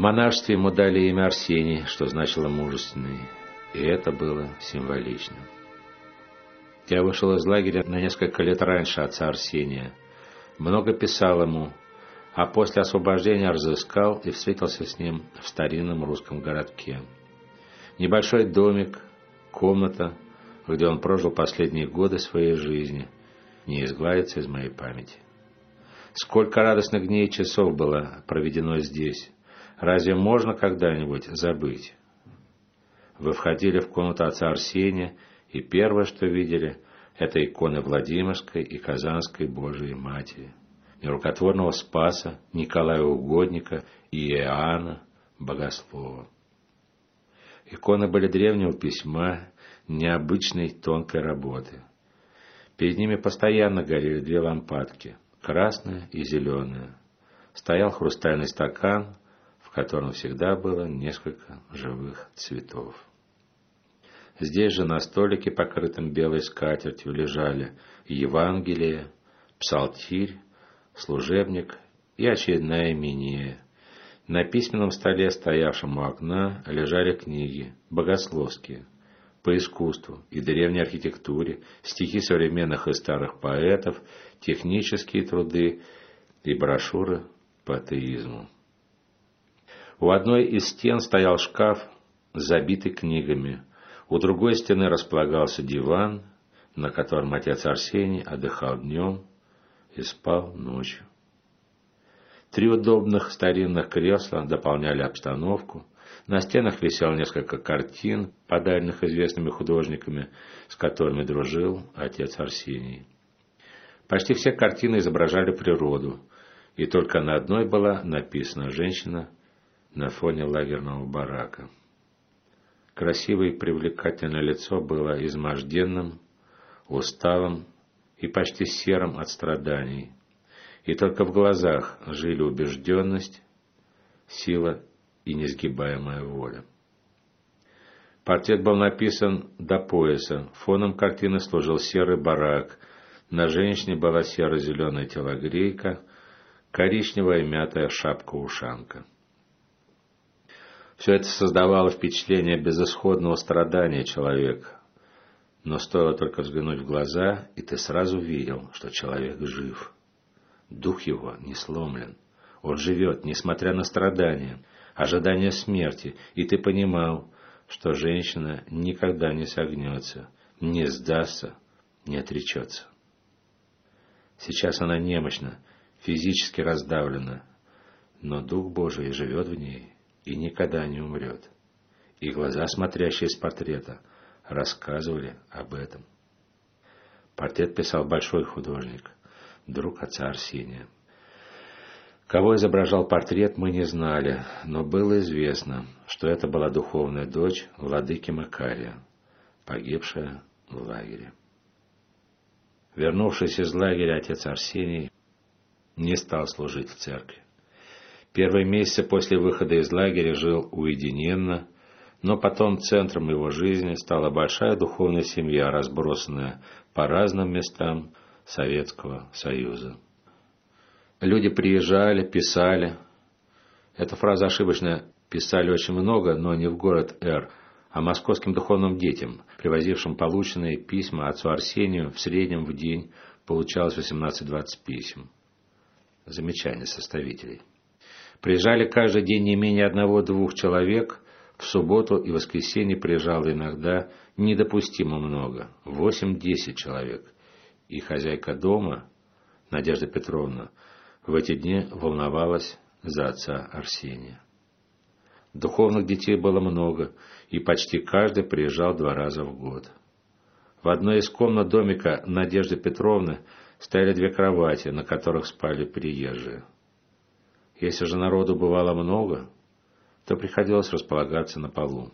монашестве ему дали имя Арсений, что значило «мужественный», и это было символично. Я вышел из лагеря на несколько лет раньше отца Арсения. Много писал ему, а после освобождения разыскал и встретился с ним в старинном русском городке. Небольшой домик, комната, где он прожил последние годы своей жизни, не изгладится из моей памяти. Сколько радостных дней и часов было проведено здесь. Разве можно когда-нибудь забыть? Вы входили в комнату отца Арсения, и первое, что видели, это иконы Владимирской и Казанской Божией Матери, нерукотворного Спаса, Николая Угодника и Иоанна Богослова. Иконы были древнего письма, необычной тонкой работы. Перед ними постоянно горели две лампадки, красная и зеленая. Стоял хрустальный стакан, в котором всегда было несколько живых цветов. Здесь же на столике, покрытом белой скатертью, лежали Евангелие, Псалтирь, служебник и очередная имения. На письменном столе, стоявшем у окна, лежали книги, богословские, по искусству и древней архитектуре, стихи современных и старых поэтов, технические труды и брошюры по атеизму. У одной из стен стоял шкаф, забитый книгами. У другой стены располагался диван, на котором отец Арсений отдыхал днем и спал ночью. Три удобных старинных кресла дополняли обстановку. На стенах висело несколько картин, подаренных известными художниками, с которыми дружил отец Арсений. Почти все картины изображали природу, и только на одной была написана женщина на фоне лагерного барака. Красивое и привлекательное лицо было изможденным, усталым и почти серым от страданий и только в глазах жили убежденность, сила и несгибаемая воля. Портрет был написан до пояса, фоном картины служил серый барак, на женщине была серо-зеленая телогрейка, коричневая мятая шапка-ушанка. Все это создавало впечатление безысходного страдания человека, но стоило только взглянуть в глаза, и ты сразу видел, что человек жив. Дух его не сломлен. Он живет, несмотря на страдания, ожидания смерти, и ты понимал, что женщина никогда не согнется, не сдастся, не отречется. Сейчас она немощна, физически раздавлена, но Дух Божий живет в ней и никогда не умрет. И глаза, смотрящие с портрета, рассказывали об этом. Портрет писал большой художник – друг отца Арсения. Кого изображал портрет, мы не знали, но было известно, что это была духовная дочь владыки Макария, погибшая в лагере. Вернувшись из лагеря, отец Арсений не стал служить в церкви. Первые месяцы после выхода из лагеря жил уединенно, но потом центром его жизни стала большая духовная семья, разбросанная по разным местам Советского Союза. Люди приезжали, писали. Эта фраза ошибочная. Писали очень много, но не в город Р, а московским духовным детям, привозившим полученные письма отцу Арсению в среднем в день получалось 18-20 писем. Замечание составителей. Приезжали каждый день не менее одного-двух человек, в субботу и воскресенье приезжало иногда недопустимо много, 8-10 человек – и хозяйка дома, Надежда Петровна, в эти дни волновалась за отца Арсения. Духовных детей было много, и почти каждый приезжал два раза в год. В одной из комнат домика Надежды Петровны стояли две кровати, на которых спали приезжие. Если же народу бывало много, то приходилось располагаться на полу.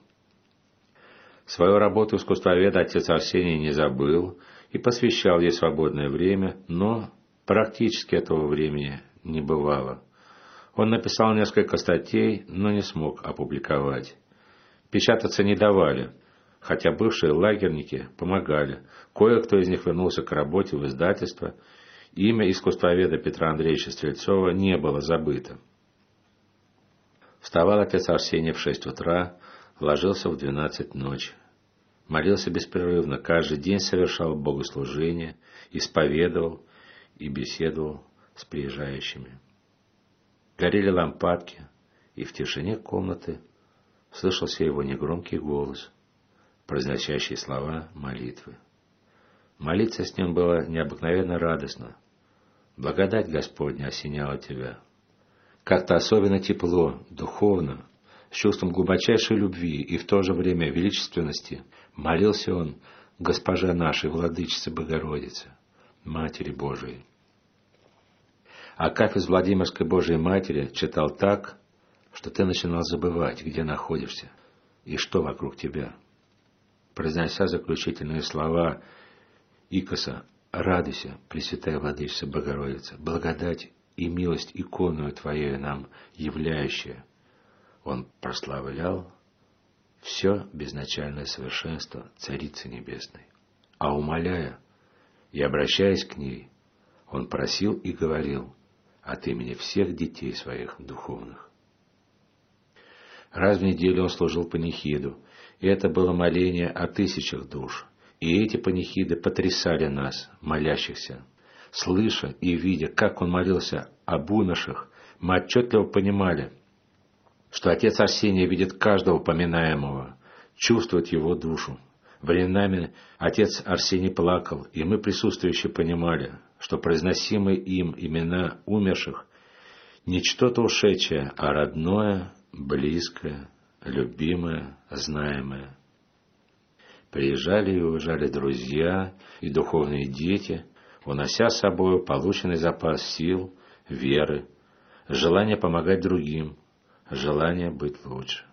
Свою работу искусствоведа отец Арсений не забыл и посвящал ей свободное время, но практически этого времени не бывало. Он написал несколько статей, но не смог опубликовать. Печататься не давали, хотя бывшие лагерники помогали. Кое-кто из них вернулся к работе в издательство. Имя искусствоведа Петра Андреевича Стрельцова не было забыто. Вставал отец Арсений в шесть утра, ложился в двенадцать ночи. Молился беспрерывно, каждый день совершал богослужение, исповедовал и беседовал с приезжающими. Горели лампадки, и в тишине комнаты слышался его негромкий голос, произносящий слова молитвы. Молиться с ним было необыкновенно радостно. Благодать Господня осеняла тебя. Как-то особенно тепло, духовно, с чувством глубочайшей любви и в то же время величественности молился он Госпоже нашей, Владычице Богородице, Матери Божией. А как из Владимирской Божией Матери читал так, что ты начинал забывать, где находишься и что вокруг тебя. Произнося заключительные слова Икоса «Радуйся, Пресвятая Владычица Богородица, благодать и милость иконную Твоею нам являющая». Он прославлял все безначальное совершенство Царицы Небесной, а умоляя и обращаясь к ней, он просил и говорил от имени всех детей своих духовных. Раз в неделю он служил панихиду, и это было моление о тысячах душ – и эти панихиды потрясали нас, молящихся. Слыша и видя, как он молился об умерших, мы отчетливо понимали, что отец Арсений видит каждого поминаемого, чувствует его душу. Временами отец Арсений плакал, и мы, присутствующие, понимали, что произносимые им имена умерших не что-то ушедшее, а родное, близкое, любимое, знаемое. Приезжали и уезжали друзья и духовные дети, унося с собой полученный запас сил, веры, желание помогать другим, желание быть лучше.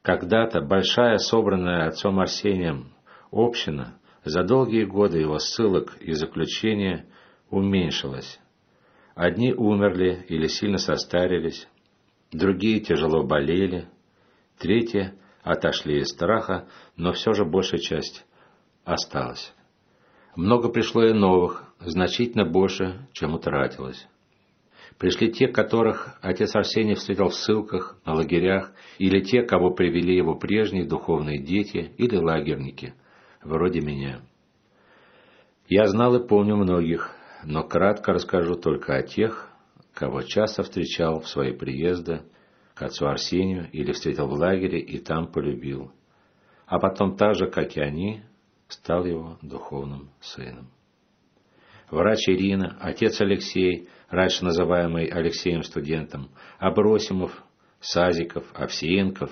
Когда-то большая, собранная отцом Арсением община за долгие годы его ссылок и заключения уменьшилась. Одни умерли или сильно состарились, другие тяжело болели, третьи отошли из страха, но все же большая часть осталась. Много пришло и новых, значительно больше, чем утратилось. Пришли те, которых отец Арсений встретил в ссылках, на лагерях, или те, кого привели его прежние духовные дети или лагерники, вроде меня. Я знал и помню многих, но кратко расскажу только о тех, кого часто встречал в свои приезды к отцу Арсению или встретил в лагере и там полюбил. А потом так же, как и они, стал его духовным сыном. Врач Ирина, отец Алексей, раньше называемый Алексеем студентом, Абросимов, Сазиков, Овсеенков,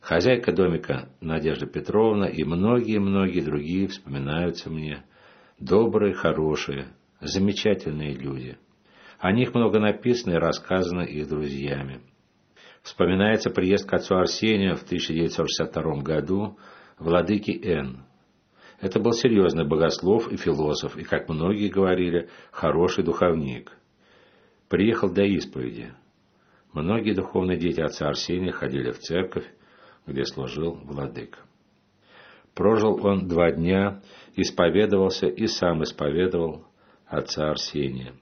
хозяйка домика Надежда Петровна и многие-многие другие вспоминаются мне. Добрые, хорошие, замечательные люди. О них много написано и рассказано их друзьями. Вспоминается приезд к отцу Арсению в 1962 году владыки Н. Это был серьезный богослов и философ, и, как многие говорили, хороший духовник. Приехал до исповеди. Многие духовные дети отца Арсения ходили в церковь, где служил владык. Прожил он два дня, исповедовался и сам исповедовал отца Арсения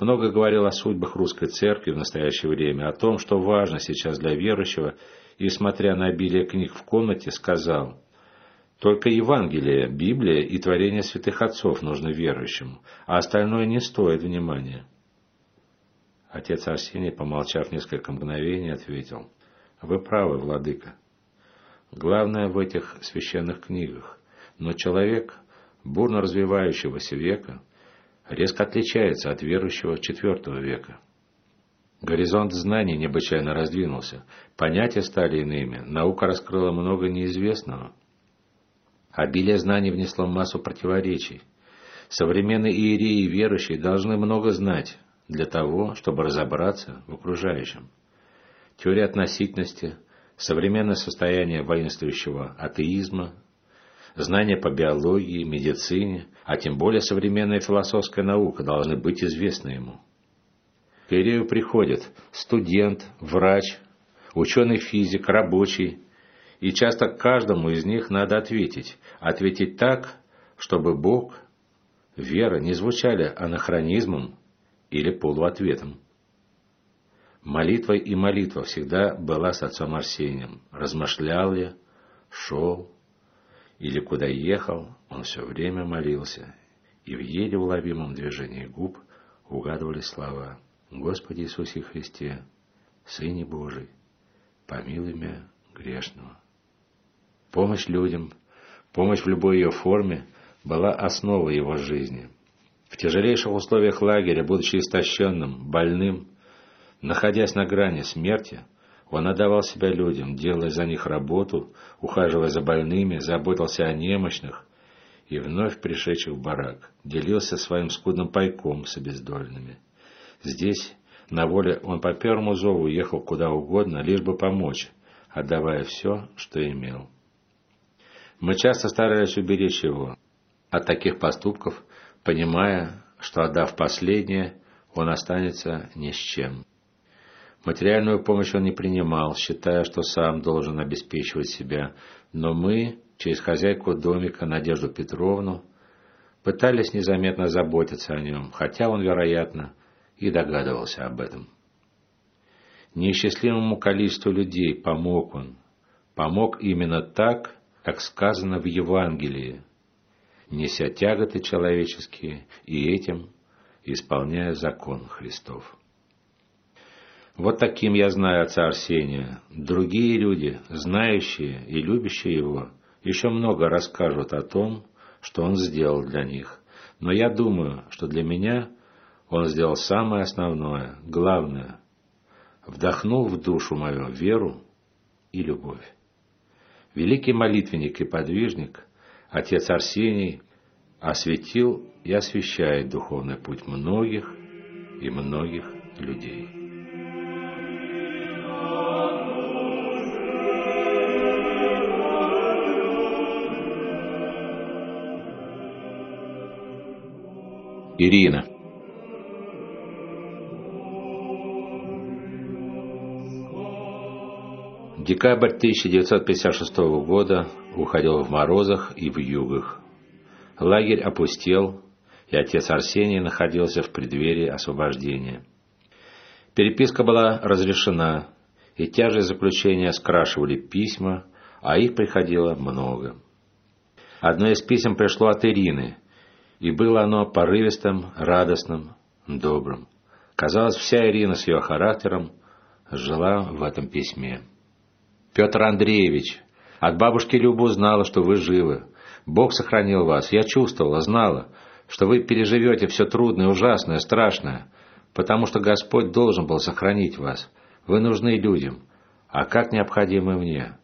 много говорил о судьбах русской церкви в настоящее время, о том, что важно сейчас для верующего, и, смотря на обилие книг в комнате, сказал, «Только Евангелие, Библия и творение святых отцов нужны верующим, а остальное не стоит внимания». Отец Арсений, помолчав несколько мгновений, ответил, «Вы правы, владыка. Главное в этих священных книгах, но человек, бурно развивающегося века, резко отличается от верующего IV века. Горизонт знаний необычайно раздвинулся, понятия стали иными, наука раскрыла много неизвестного. Обилие знаний внесло массу противоречий. Современные иереи и верующие должны много знать для того, чтобы разобраться в окружающем. Теория относительности, современное состояние воинствующего атеизма, знания по биологии, медицине, а тем более современная философская наука должны быть известны ему. К Ирею приходят студент, врач, ученый-физик, рабочий, и часто каждому из них надо ответить. Ответить так, чтобы Бог, вера не звучали анахронизмом или полуответом. Молитва и молитва всегда была с отцом Арсением. Размышлял ли, шел или куда ехал, он все время молился, и в еле уловимом движении губ угадывали слова «Господи Иисусе Христе, Сыне Божий, помилуй меня грешного». Помощь людям, помощь в любой ее форме была основой его жизни. В тяжелейших условиях лагеря, будучи истощенным, больным, находясь на грани смерти, он отдавал себя людям, делая за них работу, ухаживая за больными, заботился о немощных и вновь пришедших в барак, делился своим скудным пайком с обездоленными. Здесь, на воле, он по первому зову ехал куда угодно, лишь бы помочь, отдавая все, что имел. Мы часто старались уберечь его от таких поступков, понимая, что, отдав последнее, он останется ни с чем. Материальную помощь он не принимал, считая, что сам должен обеспечивать себя, но мы, через хозяйку домика Надежду Петровну, пытались незаметно заботиться о нем, хотя он, вероятно, и догадывался об этом. Неисчислимому количеству людей помог он, помог именно так, как сказано в Евангелии, неся тяготы человеческие и этим исполняя закон Христов. Вот таким я знаю отца Арсения. Другие люди, знающие и любящие его, еще много расскажут о том, что он сделал для них. Но я думаю, что для меня он сделал самое основное, главное. Вдохнул в душу мою веру и любовь. Великий молитвенник и подвижник, отец Арсений, осветил и освещает духовный путь многих и многих людей. Ирина. Декабрь 1956 года уходил в морозах и в югах. Лагерь опустел, и отец Арсений находился в преддверии освобождения. Переписка была разрешена, и тяжесть заключения скрашивали письма, а их приходило много. Одно из писем пришло от Ирины, и было оно порывистым, радостным, добрым. Казалось, вся Ирина с ее характером жила в этом письме. «Петр Андреевич, от бабушки Любы узнала, что вы живы. Бог сохранил вас. Я чувствовала, знала, что вы переживете все трудное, ужасное, страшное, потому что Господь должен был сохранить вас. Вы нужны людям, а как необходимы мне.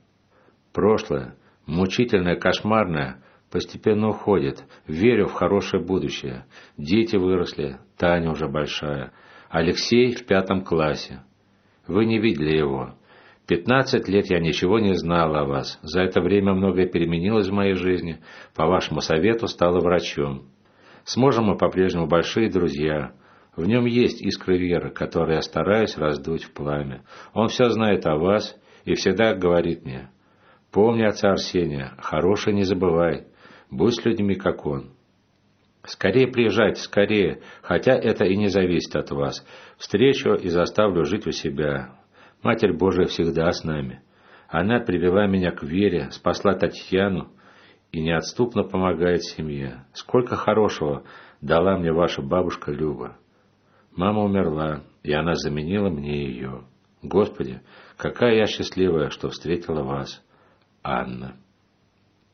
Прошлое, мучительное, кошмарное, постепенно уходит. Верю в хорошее будущее. Дети выросли, Таня уже большая. Алексей в пятом классе. Вы не видели его. Пятнадцать лет я ничего не знал о вас. За это время многое переменилось в моей жизни. По вашему совету стала врачом. С мужем мы по-прежнему большие друзья. В нем есть искры веры, которые я стараюсь раздуть в пламя. Он все знает о вас и всегда говорит мне, «Помни отца Арсения, хорошее не забывай, Будь с людьми, как он. Скорее приезжайте, скорее, хотя это и не зависит от вас. Встречу и заставлю жить у себя. Матерь Божия всегда с нами. Она привела меня к вере, спасла Татьяну и неотступно помогает семье. Сколько хорошего дала мне ваша бабушка Люба. Мама умерла, и она заменила мне ее. Господи, какая я счастливая, что встретила вас. Анна.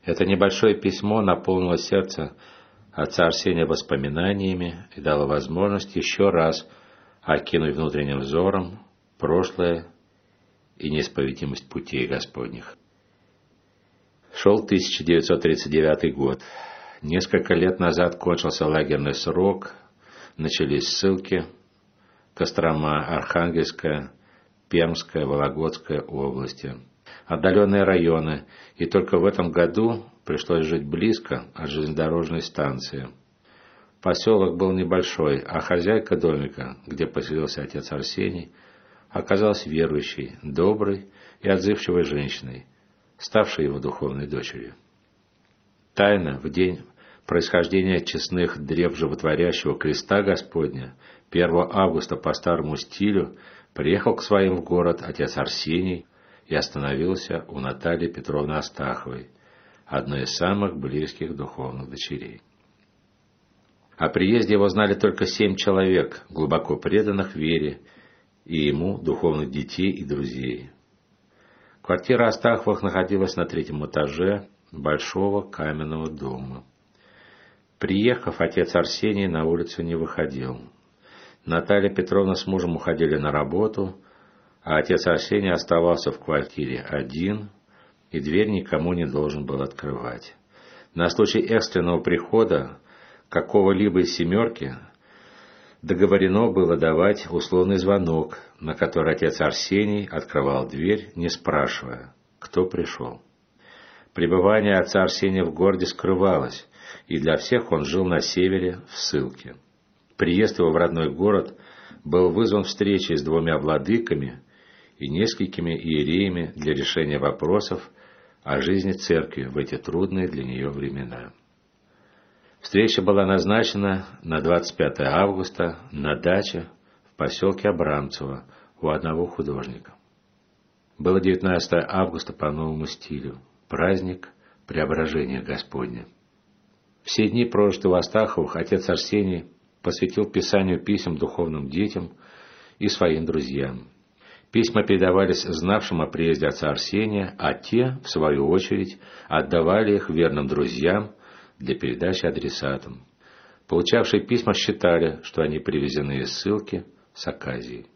Это небольшое письмо наполнило сердце отца Арсения воспоминаниями и дало возможность еще раз окинуть внутренним взором прошлое и неисповедимость путей Господних. Шел 1939 год. Несколько лет назад кончился лагерный срок, начались ссылки Кострома, Архангельская, Пермская, Вологодская области – отдаленные районы, и только в этом году пришлось жить близко от железнодорожной станции. Поселок был небольшой, а хозяйка домика, где поселился отец Арсений, оказалась верующей, доброй и отзывчивой женщиной, ставшей его духовной дочерью. Тайна в день происхождения честных древ животворящего креста Господня 1 августа по старому стилю Приехал к своим в город отец Арсений и остановился у Натальи Петровны Астаховой, одной из самых близких духовных дочерей. О приезде его знали только семь человек, глубоко преданных вере и ему духовных детей и друзей. Квартира Астаховых находилась на третьем этаже большого каменного дома. Приехав, отец Арсений на улицу не выходил. Наталья Петровна с мужем уходили на работу, а отец Арсений оставался в квартире один, и дверь никому не должен был открывать. На случай экстренного прихода какого-либо из семерки договорено было давать условный звонок, на который отец Арсений открывал дверь, не спрашивая, кто пришел. Пребывание отца Арсения в городе скрывалось, и для всех он жил на севере, в ссылке. Приезд его в родной город был вызван встречей с двумя владыками и несколькими иереями для решения вопросов о жизни церкви в эти трудные для нее времена. Встреча была назначена на 25 августа на даче в поселке Абрамцево у одного художника. Было 19 августа по новому стилю, праздник Преображения Господня. Все дни, прожитые в Астаховых, отец Арсений посвятил писанию писем духовным детям и своим друзьям. Письма передавались знавшим о приезде отца Арсения, а те, в свою очередь, отдавали их верным друзьям для передачи адресатам. Получавшие письма считали, что они привезены из ссылки с Аказией.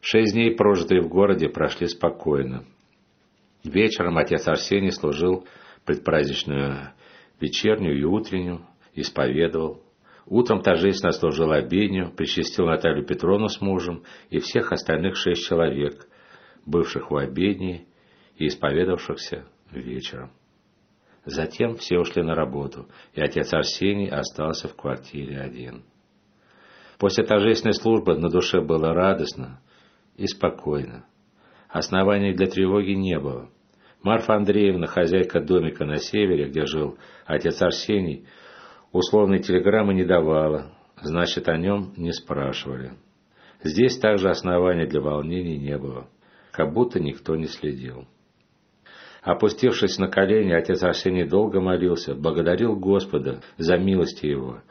Шесть дней, прожитые в городе, прошли спокойно. Вечером отец Арсений служил предпраздничную вечернюю и утреннюю, исповедовал. Утром торжественно служил обедню, причастил Наталью Петровну с мужем и всех остальных шесть человек, бывших в обедне и исповедовавшихся вечером. Затем все ушли на работу, и отец Арсений остался в квартире один. После торжественной службы на душе было радостно и спокойно. Оснований для тревоги не было. Марфа Андреевна, хозяйка домика на севере, где жил отец Арсений, условной телеграммы не давала, значит, о нем не спрашивали. Здесь также оснований для волнений не было, как будто никто не следил. Опустившись на колени, отец Арсений долго молился, благодарил Господа за милости его,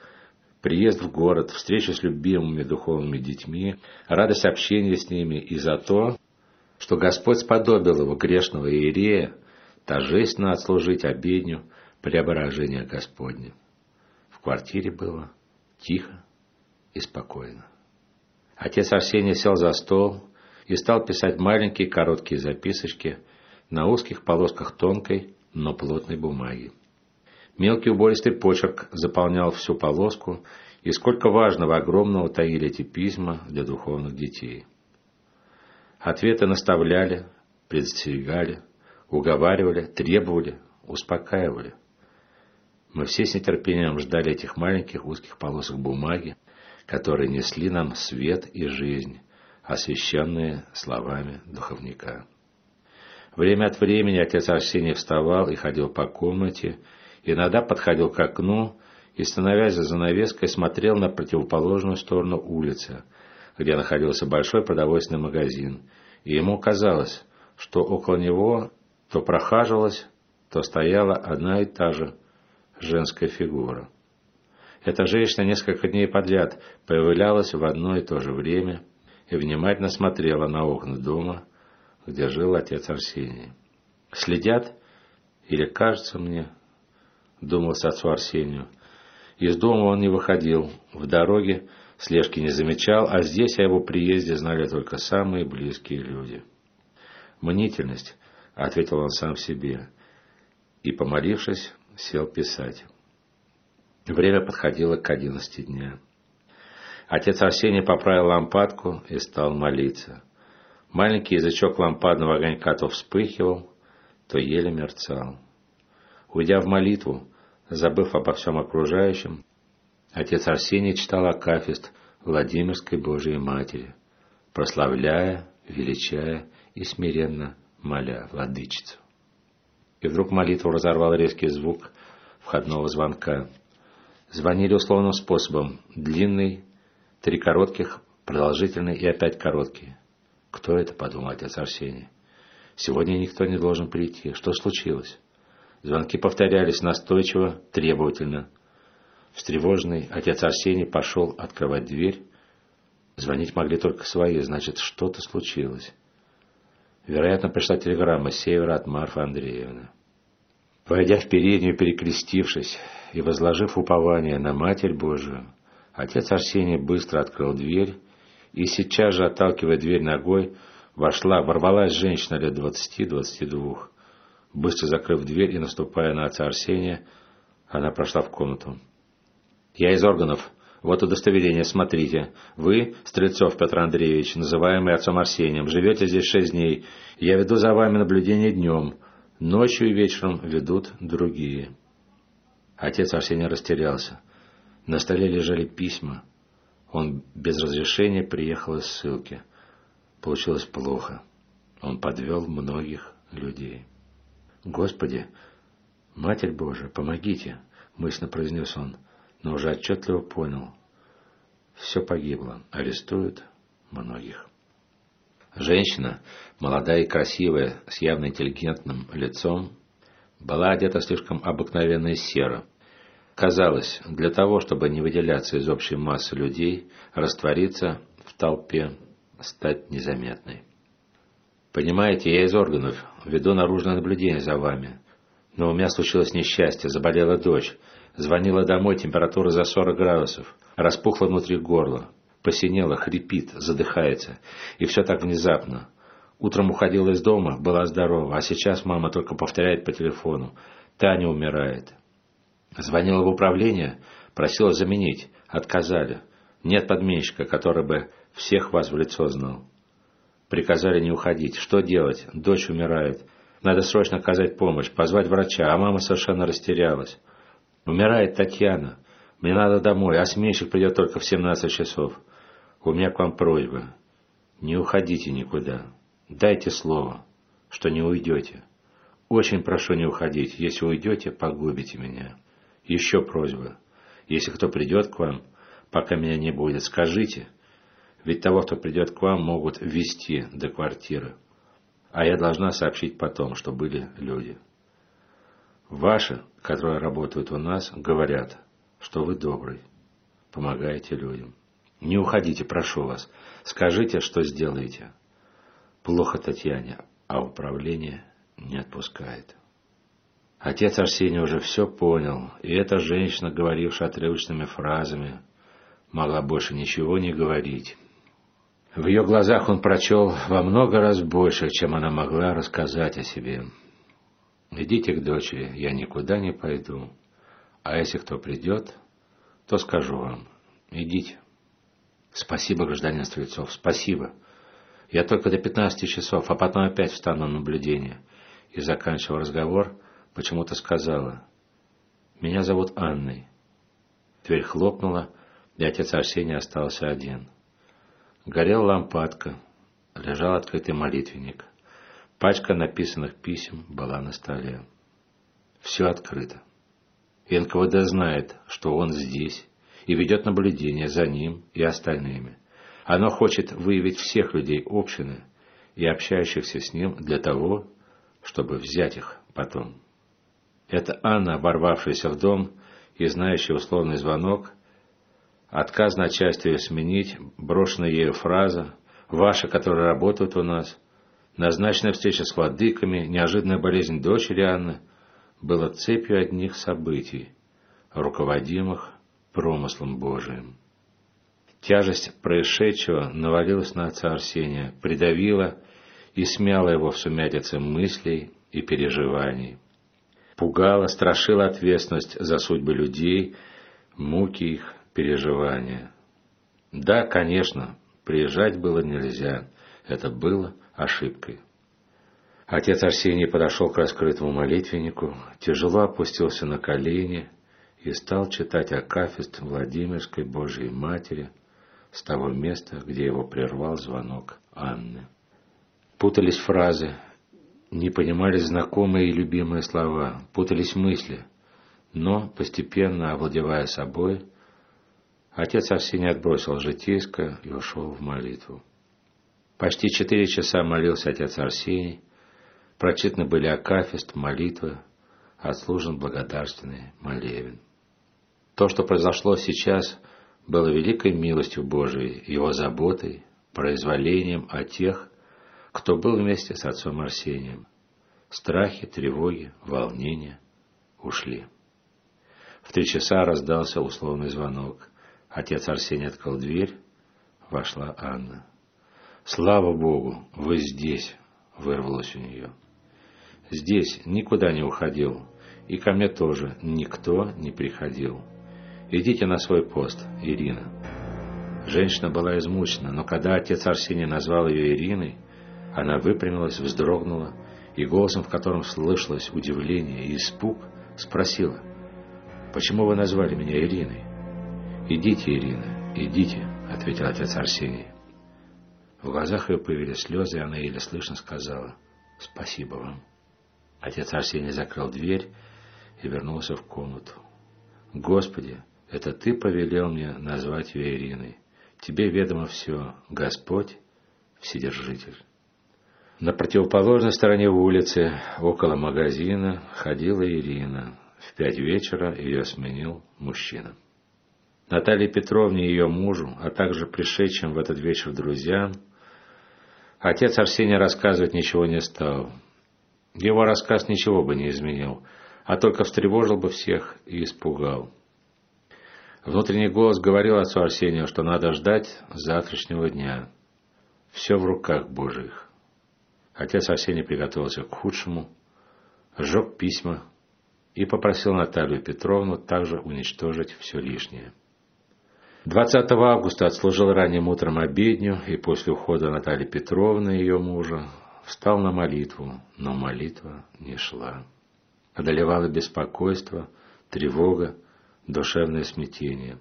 приезд в город, встречу с любимыми духовными детьми, радость общения с ними и за то, что Господь сподобил его грешного иерея торжественно отслужить обедню преображения Господня. Квартире было тихо и спокойно. Отец Арсений сел за стол и стал писать маленькие короткие записочки на узких полосках тонкой, но плотной бумаги. Мелкий убористый почерк заполнял всю полоску, и сколько важного огромного таили эти письма для духовных детей – Ответы наставляли, предостерегали, уговаривали, требовали, успокаивали. Мы все с нетерпением ждали этих маленьких узких полосок бумаги, которые несли нам свет и жизнь, освященные словами духовника. Время от времени отец Арсений вставал и ходил по комнате, иногда подходил к окну и, становясь за занавеской, смотрел на противоположную сторону улицы – где находился большой продовольственный магазин, и ему казалось, что около него то прохаживалась, то стояла одна и та же женская фигура. Эта женщина несколько дней подряд появлялась в одно и то же время и внимательно смотрела на окна дома, где жил отец Арсений. «Следят? Или кажется мне?» — думал отцу Арсению. Из дома он не выходил. В дороге слежки не замечал, а здесь о его приезде знали только самые близкие люди. «Мнительность», — ответил он сам себе, и, помолившись, сел писать. Время подходило к одиннадцати дня. Отец Арсений поправил лампадку и стал молиться. Маленький язычок лампадного огонька то вспыхивал, то еле мерцал. Уйдя в молитву, забыв обо всем окружающем, Отец Арсений читал Акафист Владимирской Божией Матери, прославляя, величая и смиренно моля владычицу. И вдруг молитву разорвал резкий звук входного звонка. Звонили условным способом. Длинный, три коротких, продолжительный и опять короткие. Кто это, подумал отец Арсений. Сегодня никто не должен прийти. Что случилось? Звонки повторялись настойчиво, требовательно. Встревоженный отец Арсений пошел открывать дверь. Звонить могли только свои, значит, что-то случилось. Вероятно, пришла телеграмма с севера от Марфы Андреевны. Войдя в переднюю, перекрестившись и возложив упование на Матерь Божию, отец Арсений быстро открыл дверь и сейчас же, отталкивая дверь ногой, вошла, ворвалась женщина лет двадцати-двадцати двух. Быстро закрыв дверь и наступая на отца Арсения, она прошла в комнату. «Я из органов. Вот удостоверение, смотрите. Вы, Стрельцов Петр Андреевич, называемый отцом Арсением, живете здесь шесть дней. Я веду за вами наблюдение днем. Ночью и вечером ведут другие». Отец Арсений растерялся. На столе лежали письма. Он без разрешения приехал из ссылки. Получилось плохо. Он подвел многих людей. «Господи, Матерь Божия, помогите!» — мысленно произнес он, но уже отчетливо понял. Все погибло. Арестуют многих. Женщина, молодая и красивая, с явно интеллигентным лицом, была одета слишком обыкновенно и серо. Казалось, для того, чтобы не выделяться из общей массы людей, раствориться в толпе, стать незаметной. Понимаете, я из органов, веду наружное наблюдение за вами. Но у меня случилось несчастье, заболела дочь. Звонила домой, температура за 40 градусов. Распухла внутри горла. Посинела, хрипит, задыхается. И все так внезапно. Утром уходила из дома, была здорова, а сейчас мама только повторяет по телефону. Таня умирает. Звонила в управление, просила заменить. Отказали. Нет подменщика, который бы всех вас в лицо знал. Приказали не уходить. Что делать? Дочь умирает. Надо срочно оказать помощь, позвать врача, а мама совершенно растерялась. Умирает Татьяна. Мне надо домой, а сменщик придет только в 17 часов. У меня к вам просьба. Не уходите никуда. Дайте слово, что не уйдете. Очень прошу не уходить. Если уйдете, погубите меня. Еще просьба. Если кто придет к вам, пока меня не будет, скажите, ведь того, кто придет к вам, могут ввести до квартиры. А я должна сообщить потом, что были люди. Ваши, которые работают у нас, говорят, что вы добрый, помогаете людям. Не уходите, прошу вас. Скажите, что сделаете. Плохо Татьяне, а управление не отпускает. Отец Арсений уже все понял, и эта женщина, говорившая отрывочными фразами, могла больше ничего не говорить. В ее глазах он прочел во много раз больше, чем она могла рассказать о себе. «Идите к дочери, я никуда не пойду. А если кто придет, то скажу вам. Идите». «Спасибо, гражданин Стрельцов, спасибо. Я только до пятнадцати часов, а потом опять встану на наблюдение». И, заканчивая разговор, почему-то сказала, «Меня зовут Анной». Дверь хлопнула, и отец Арсений остался один. Горела лампадка, лежал открытый молитвенник. Пачка написанных писем была на столе. Все открыто. И НКВД знает, что он здесь и ведет наблюдение за ним и остальными. Оно хочет выявить всех людей общины и общающихся с ним для того, чтобы взять их потом. Это Анна, ворвавшаяся в дом и знающая условный звонок, отказ начальству сменить, брошенная ею фраза, ваши, которые работают у нас, назначенная встреча с владыками, неожиданная болезнь дочери Анны, было цепью одних событий, руководимых промыслом Божиим. Тяжесть происшедшего навалилась на отца Арсения, придавила и смяла его в сумятице мыслей и переживаний. Пугала, страшила ответственность за судьбы людей, муки их, переживания. Да, конечно, приезжать было нельзя. Это было ошибкой. Отец Арсений подошел к раскрытому молитвеннику, тяжело опустился на колени и стал читать Акафист Владимирской Божией Матери с того места, где его прервал звонок Анны. Путались фразы, не понимались знакомые и любимые слова, путались мысли, но, постепенно овладевая собой, Отец Арсений отбросил житейское и ушел в молитву. Почти четыре часа молился отец Арсений, прочитаны были акафист, молитвы, отслужен благодарственный молебен. То, что произошло сейчас, было великой милостью Божией, его заботой, произволением о тех, кто был вместе с отцом Арсением. Страхи, тревоги, волнения ушли. В три часа раздался условный звонок. Отец Арсений открыл дверь, вошла Анна. «Слава Богу, вы здесь!» — вырвалось у нее. «Здесь никуда не уходил, и ко мне тоже никто не приходил. Идите на свой пост, Ирина». Женщина была измучена, но когда отец Арсений назвал ее Ириной, она выпрямилась, вздрогнула и голосом, в котором слышалось удивление и испуг, спросила, «Почему вы назвали меня Ириной?» «Идите, Ирина, идите», — ответил отец Арсений. В глазах ее появились слезы, и она еле слышно сказала, «Спасибо вам». Отец Арсений закрыл дверь и вернулся в комнату. «Господи, это Ты повелел мне назвать ее Ириной. Тебе ведомо все, Господь, Вседержитель». На противоположной стороне улицы, около магазина, ходила Ирина. В пять вечера ее сменил мужчина. Наталье Петровне и ее мужу, а также пришедшим в этот вечер друзьям, отец Арсений рассказывать ничего не стал. Его рассказ ничего бы не изменил, а только встревожил бы всех и испугал. Внутренний голос говорил отцу Арсению, что надо ждать завтрашнего дня. Все в руках Божьих. Отец Арсений приготовился к худшему, сжег письма и попросил Наталью Петровну также уничтожить все лишнее. 20 августа отслужил ранним утром обедню и после ухода Натальи Петровны и ее мужа встал на молитву, но молитва не шла. Одолевало беспокойство, тревога, душевное смятение.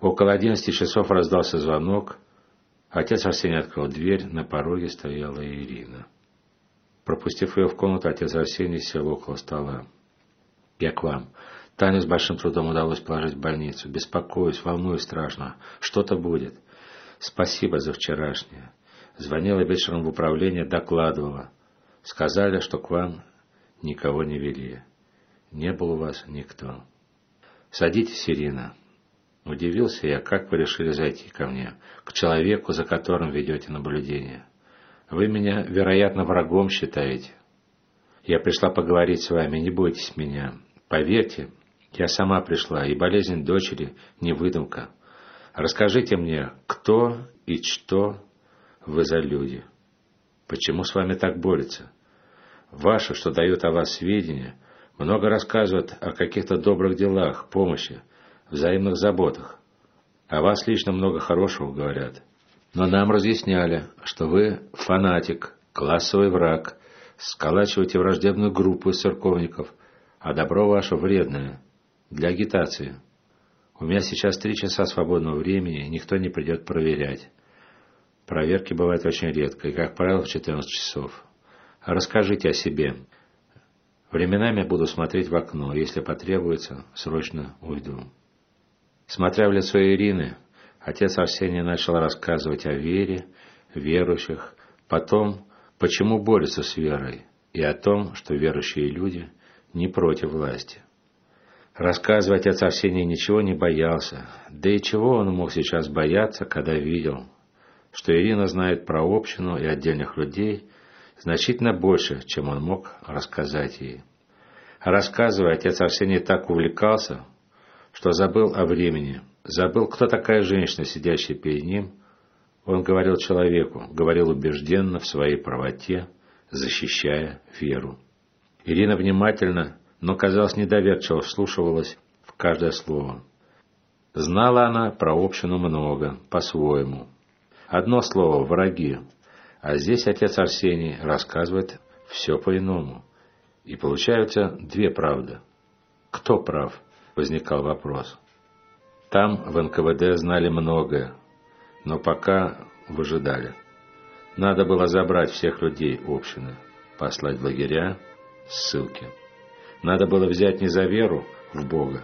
Около одиннадцати часов раздался звонок. Отец Арсений открыл дверь, на пороге стояла Ирина. Пропустив ее в комнату, отец Арсений сел около стола. «Я к вам. Таню с большим трудом удалось положить в больницу. Беспокоюсь, волнуюсь страшно. Что-то будет. Спасибо за вчерашнее. Звонила вечером в управление, докладывала. Сказали, что к вам никого не вели. Не был у вас никто. Садитесь, Ирина. Удивился я, как вы решили зайти ко мне, к человеку, за которым ведете наблюдение. Вы меня, вероятно, врагом считаете. Я пришла поговорить с вами, не бойтесь меня. Поверьте, я сама пришла, и болезнь дочери не выдумка. Расскажите мне, кто и что вы за люди? Почему с вами так борются? Ваши, что дают о вас сведения, много рассказывают о каких-то добрых делах, помощи, взаимных заботах. О вас лично много хорошего говорят. Но нам разъясняли, что вы фанатик, классовый враг, сколачиваете враждебную группу из церковников, а добро ваше вредное, для агитации. У меня сейчас три часа свободного времени, никто не придет проверять. Проверки бывают очень редко, и, как правило, в 14 часов. Расскажите о себе. Временами буду смотреть в окно, если потребуется, срочно уйду. Смотря в лицо Ирины, Отец Арсений начал рассказывать о вере, верующих, потом, почему борются с верой, и о том, что верующие люди не против власти. Рассказывать отец Арсений ничего не боялся, да и чего он мог сейчас бояться, когда видел, что Ирина знает про общину и отдельных людей значительно больше, чем он мог рассказать ей. Рассказывая, отец Арсений так увлекался, что забыл о времени – Забыл, кто такая женщина, сидящая перед ним. Он говорил человеку, говорил убежденно в своей правоте, защищая веру. Ирина внимательно, но, казалось, недоверчиво вслушивалась в каждое слово. Знала она про общину много, по-своему. Одно слово – враги. А здесь отец Арсений рассказывает все по-иному. И получаются две правды. Кто прав? Возникал вопрос. Там в НКВД знали многое, но пока выжидали. Надо было забрать всех людей общины, послать в лагеря, ссылки. Надо было взять не за веру в Бога,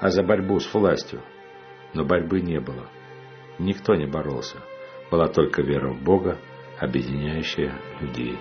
а за борьбу с властью. Но борьбы не было. Никто не боролся. Была только вера в Бога объединяющая людей.